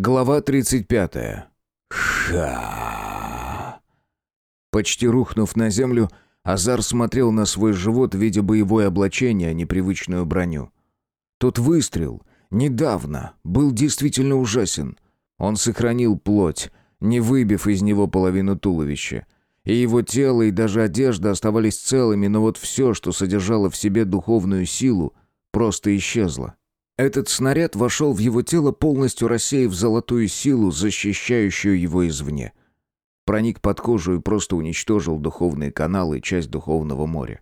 Глава 35. Ха. Почти рухнув на землю, Азар смотрел на свой живот, видя боевое облачение, а не привычную броню. Тот выстрел, недавно, был действительно ужасен. Он сохранил плоть, не выбив из него половину туловища. И его тело, и даже одежда оставались целыми, но вот все, что содержало в себе духовную силу, просто исчезло. Этот снаряд вошел в его тело, полностью рассеяв золотую силу, защищающую его извне. Проник под кожу и просто уничтожил духовные каналы и часть духовного моря.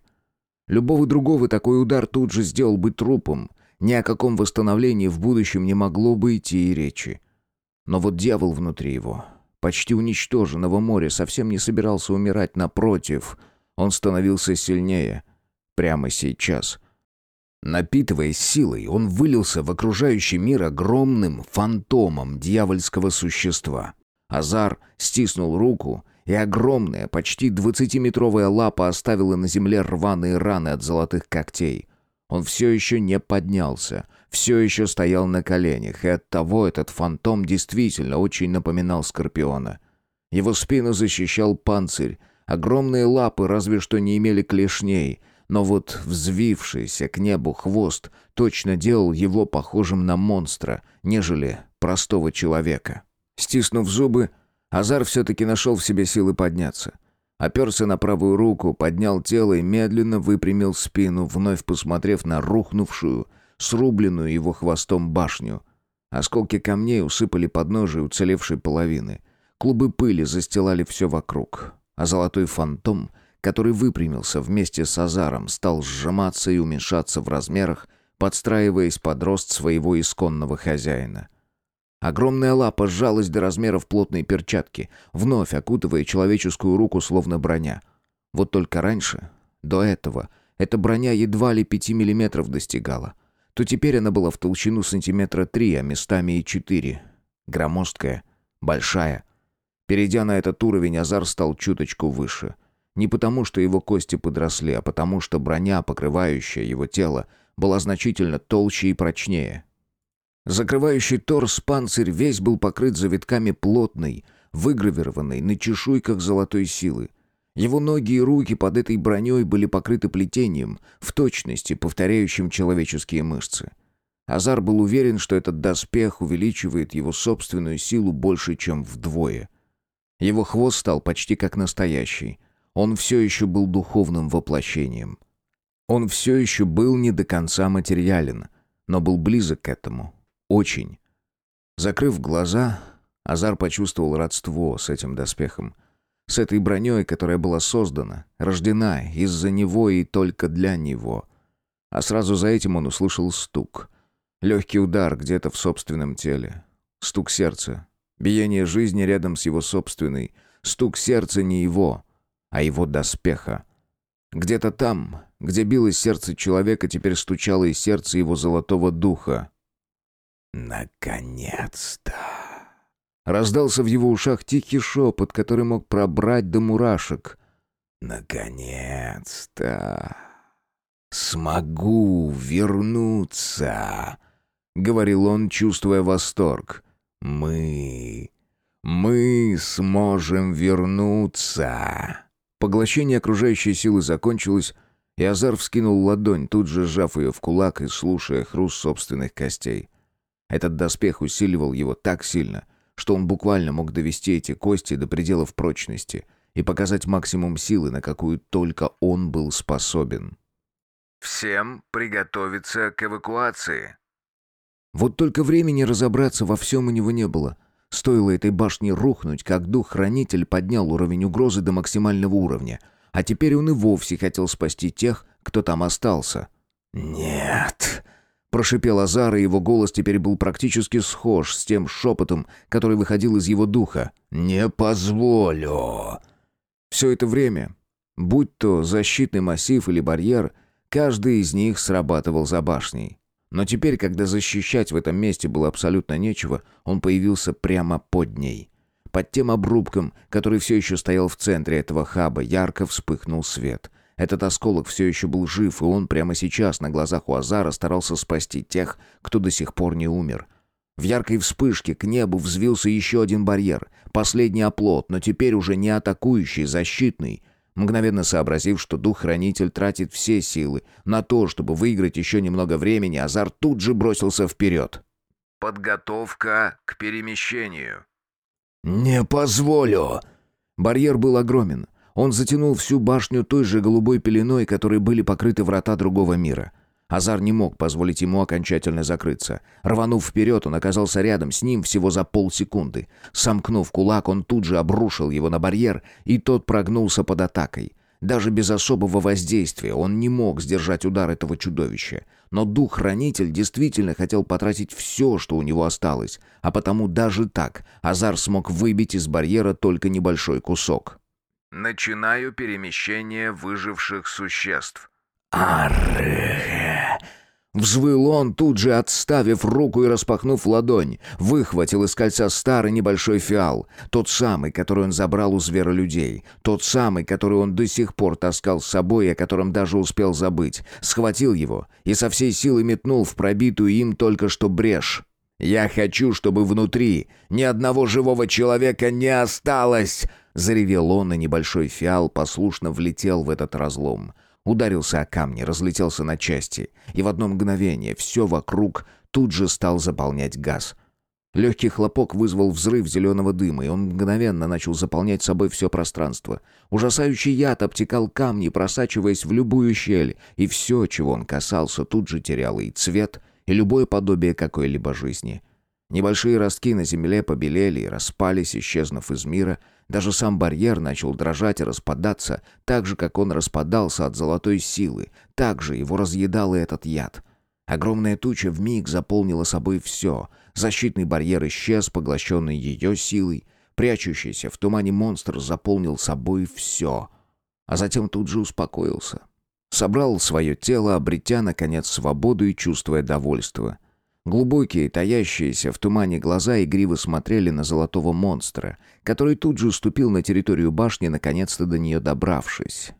Любого другого такой удар тут же сделал бы трупом. Ни о каком восстановлении в будущем не могло бы идти и речи. Но вот дьявол внутри его, почти уничтоженного моря, совсем не собирался умирать напротив. Он становился сильнее. Прямо сейчас — Напитываясь силой, он вылился в окружающий мир огромным фантомом дьявольского существа. Азар стиснул руку, и огромная, почти двадцатиметровая лапа оставила на земле рваные раны от золотых когтей. Он все еще не поднялся, все еще стоял на коленях, и оттого этот фантом действительно очень напоминал Скорпиона. Его спину защищал панцирь, огромные лапы разве что не имели клешней — но вот взвившийся к небу хвост точно делал его похожим на монстра, нежели простого человека. Стиснув зубы, Азар все-таки нашел в себе силы подняться. Оперся на правую руку, поднял тело и медленно выпрямил спину, вновь посмотрев на рухнувшую, срубленную его хвостом башню. Осколки камней усыпали подножие уцелевшей половины. Клубы пыли застилали все вокруг, а золотой фантом — который выпрямился вместе с Азаром, стал сжиматься и уменьшаться в размерах, подстраиваясь под рост своего исконного хозяина. Огромная лапа сжалась до размеров плотной перчатки, вновь окутывая человеческую руку словно броня. Вот только раньше, до этого, эта броня едва ли пяти миллиметров достигала. То теперь она была в толщину сантиметра три, а местами и четыре. Громоздкая, большая. Перейдя на этот уровень, Азар стал чуточку выше — не потому, что его кости подросли, а потому, что броня, покрывающая его тело, была значительно толще и прочнее. Закрывающий торс панцирь весь был покрыт завитками плотной, выгравированной на чешуйках золотой силы. Его ноги и руки под этой броней были покрыты плетением, в точности повторяющим человеческие мышцы. Азар был уверен, что этот доспех увеличивает его собственную силу больше, чем вдвое. Его хвост стал почти как настоящий — он все еще был духовным воплощением. Он все еще был не до конца материален, но был близок к этому. Очень. Закрыв глаза, Азар почувствовал родство с этим доспехом. С этой броней, которая была создана, рождена из-за него и только для него. А сразу за этим он услышал стук. Легкий удар где-то в собственном теле. Стук сердца. Биение жизни рядом с его собственной. Стук сердца не его, а его доспеха. Где-то там, где билось сердце человека, теперь стучало и сердце его золотого духа. «Наконец-то!» Раздался в его ушах тихий шепот, который мог пробрать до мурашек. «Наконец-то! Смогу вернуться!» — говорил он, чувствуя восторг. «Мы... мы сможем вернуться!» Поглощение окружающей силы закончилось, и Азар вскинул ладонь, тут же сжав ее в кулак и слушая хруст собственных костей. Этот доспех усиливал его так сильно, что он буквально мог довести эти кости до пределов прочности и показать максимум силы, на какую только он был способен. «Всем приготовиться к эвакуации». Вот только времени разобраться во всем у него не было — Стоило этой башне рухнуть, как дух-хранитель поднял уровень угрозы до максимального уровня. А теперь он и вовсе хотел спасти тех, кто там остался. «Нет!» Прошипел Азар, и его голос теперь был практически схож с тем шепотом, который выходил из его духа. «Не позволю!» Все это время, будь то защитный массив или барьер, каждый из них срабатывал за башней. Но теперь, когда защищать в этом месте было абсолютно нечего, он появился прямо под ней. Под тем обрубком, который все еще стоял в центре этого хаба, ярко вспыхнул свет. Этот осколок все еще был жив, и он прямо сейчас на глазах у Азара старался спасти тех, кто до сих пор не умер. В яркой вспышке к небу взвился еще один барьер, последний оплот, но теперь уже не атакующий, защитный. Мгновенно сообразив, что дух-хранитель тратит все силы на то, чтобы выиграть еще немного времени, Азар тут же бросился вперед. Подготовка к перемещению. «Не позволю!» Барьер был огромен. Он затянул всю башню той же голубой пеленой, которой были покрыты врата другого мира. Азар не мог позволить ему окончательно закрыться. Рванув вперед, он оказался рядом с ним всего за полсекунды. Сомкнув кулак, он тут же обрушил его на барьер, и тот прогнулся под атакой. Даже без особого воздействия он не мог сдержать удар этого чудовища. Но дух-хранитель действительно хотел потратить все, что у него осталось, а потому даже так Азар смог выбить из барьера только небольшой кусок. Начинаю перемещение выживших существ. «Арррррр!» Взвыл он, тут же отставив руку и распахнув ладонь. Выхватил из кольца старый небольшой фиал. Тот самый, который он забрал у зверолюдей. Тот самый, который он до сих пор таскал с собой и о котором даже успел забыть. Схватил его и со всей силы метнул в пробитую им только что брешь. «Я хочу, чтобы внутри ни одного живого человека не осталось!» Заревел он, и небольшой фиал послушно влетел в этот разлом. Ударился о камни, разлетелся на части, и в одно мгновение все вокруг тут же стал заполнять газ. Легкий хлопок вызвал взрыв зеленого дыма, и он мгновенно начал заполнять собой все пространство. Ужасающий яд обтекал камни, просачиваясь в любую щель, и все, чего он касался, тут же теряло и цвет, и любое подобие какой-либо жизни. Небольшие ростки на земле побелели и распались, исчезнув из мира — даже сам барьер начал дрожать и распадаться, так же, как он распадался от золотой силы. Так же его разъедал и этот яд. Огромная туча вмиг заполнила собой все. Защитный барьер исчез, поглощенный ее силой. Прячущийся в тумане монстр заполнил собой все. А затем тут же успокоился. Собрал свое тело, обретя, наконец, свободу и чувствуя довольство. Глубокие, таящиеся в тумане глаза игриво смотрели на золотого монстра, который тут же уступил на территорию башни, наконец-то до нее добравшись.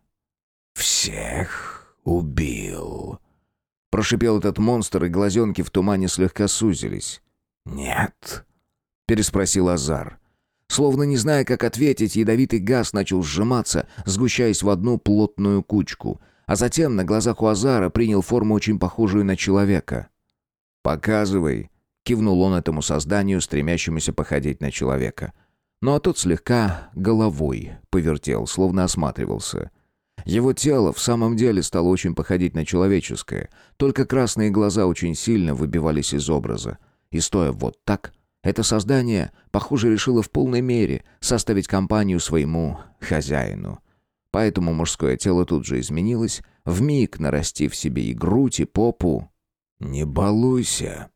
«Всех убил», — прошипел этот монстр, и глазенки в тумане слегка сузились. «Нет», — переспросил Азар. Словно не зная, как ответить, ядовитый газ начал сжиматься, сгущаясь в одну плотную кучку, а затем на глазах у Азара принял форму очень похожую на человека. «Показывай», — кивнул он этому созданию, стремящемуся походить на человека. Ну а тот слегка головой повертел, словно осматривался. Его тело в самом деле стало очень походить на человеческое, только красные глаза очень сильно выбивались из образа. И стоя вот так, это создание, похоже, решило в полной мере составить компанию своему хозяину. Поэтому мужское тело тут же изменилось, вмиг нарастив себе и грудь, и попу, «Не балуйся»,